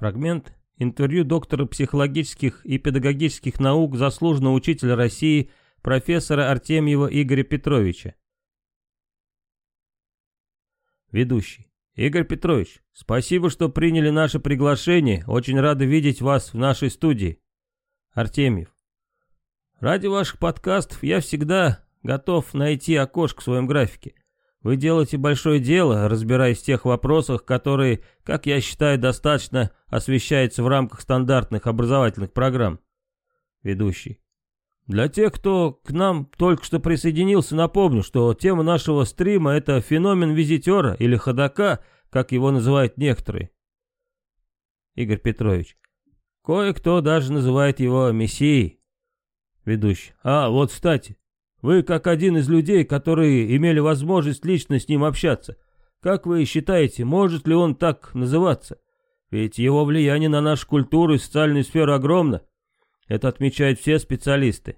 Фрагмент интервью доктора психологических и педагогических наук, заслуженного учителя России, профессора Артемьева Игоря Петровича. Ведущий. Игорь Петрович, спасибо, что приняли наше приглашение. Очень рады видеть вас в нашей студии. Артемьев. Ради ваших подкастов я всегда готов найти окошко в своем графике. Вы делаете большое дело, разбираясь в тех вопросах, которые, как я считаю, достаточно освещаются в рамках стандартных образовательных программ. Ведущий. Для тех, кто к нам только что присоединился, напомню, что тема нашего стрима — это феномен визитера или ходока, как его называют некоторые. Игорь Петрович. Кое-кто даже называет его мессией. Ведущий. А, вот, кстати, вы, как один из людей, которые имели возможность лично с ним общаться, как вы считаете, может ли он так называться? Ведь его влияние на нашу культуру и социальную сферу огромно. Это отмечают все специалисты.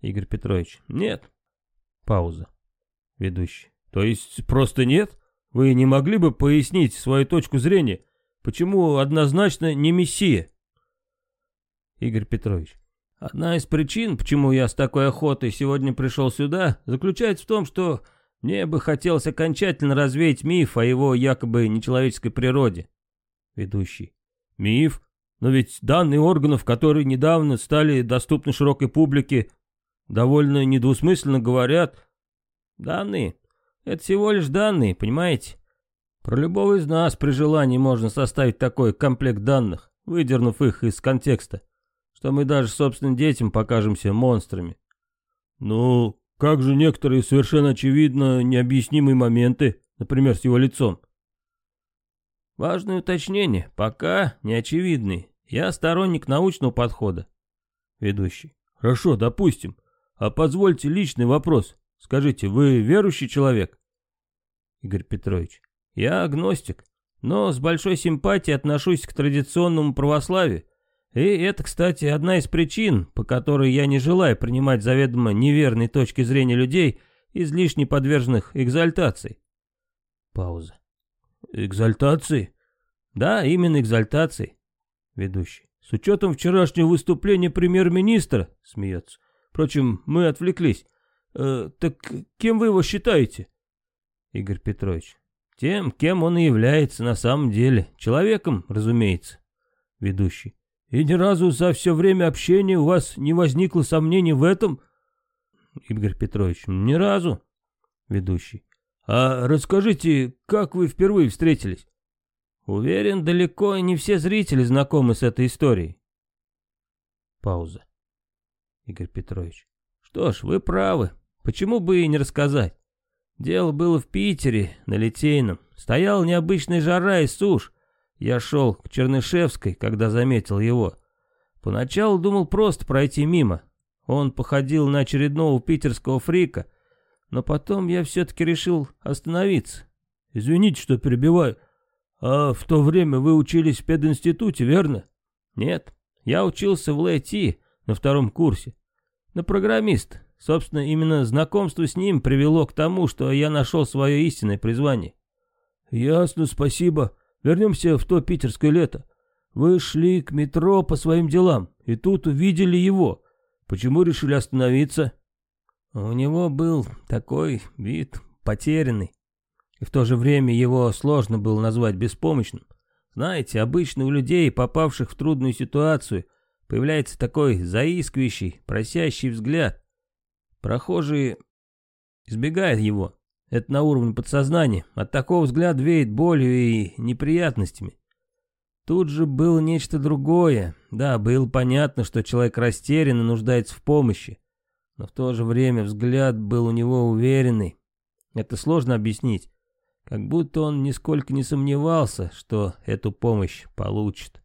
Игорь Петрович. Нет. Пауза. Ведущий. То есть просто нет? Вы не могли бы пояснить свою точку зрения? Почему однозначно не мессия? Игорь Петрович. Одна из причин, почему я с такой охотой сегодня пришел сюда, заключается в том, что мне бы хотелось окончательно развеять миф о его якобы нечеловеческой природе. Ведущий. Миф? Но ведь данные органов, которые недавно стали доступны широкой публике, довольно недвусмысленно говорят. Данные? Это всего лишь данные, понимаете? Про любого из нас при желании можно составить такой комплект данных, выдернув их из контекста что мы даже собственным детям покажемся монстрами. Ну, как же некоторые совершенно очевидно необъяснимые моменты, например, с его лицом? Важное уточнение, пока не очевидные. Я сторонник научного подхода. Ведущий. Хорошо, допустим. А позвольте личный вопрос. Скажите, вы верующий человек? Игорь Петрович. Я агностик, но с большой симпатией отношусь к традиционному православию и это, кстати, одна из причин, по которой я не желаю принимать заведомо неверной точки зрения людей, излишне подверженных экзальтации. Пауза. Экзальтации? Да, именно экзальтации. Ведущий. С учетом вчерашнего выступления премьер-министра, смеется. Впрочем, мы отвлеклись. Э, так кем вы его считаете? Игорь Петрович. Тем, кем он и является на самом деле. Человеком, разумеется. Ведущий. И ни разу за все время общения у вас не возникло сомнений в этом? Игорь Петрович, ни разу. Ведущий. А расскажите, как вы впервые встретились? Уверен, далеко не все зрители знакомы с этой историей. Пауза. Игорь Петрович. Что ж, вы правы. Почему бы и не рассказать? Дело было в Питере, на Литейном. Стояла необычная жара и сушь. Я шел к Чернышевской, когда заметил его. Поначалу думал просто пройти мимо. Он походил на очередного питерского фрика, но потом я все-таки решил остановиться. Извините, что перебиваю. А в то время вы учились в пединституте, верно? Нет, я учился в ЛЭТИ на втором курсе. На программист. Собственно, именно знакомство с ним привело к тому, что я нашел свое истинное призвание. Ясно, спасибо. Вернемся в то питерское лето. Вы шли к метро по своим делам, и тут увидели его. Почему решили остановиться? У него был такой вид потерянный. И в то же время его сложно было назвать беспомощным. Знаете, обычно у людей, попавших в трудную ситуацию, появляется такой заискивающий, просящий взгляд. Прохожие избегают его. Это на уровне подсознания. От такого взгляда веет болью и неприятностями. Тут же было нечто другое. Да, было понятно, что человек растерян и нуждается в помощи. Но в то же время взгляд был у него уверенный. Это сложно объяснить. Как будто он нисколько не сомневался, что эту помощь получит.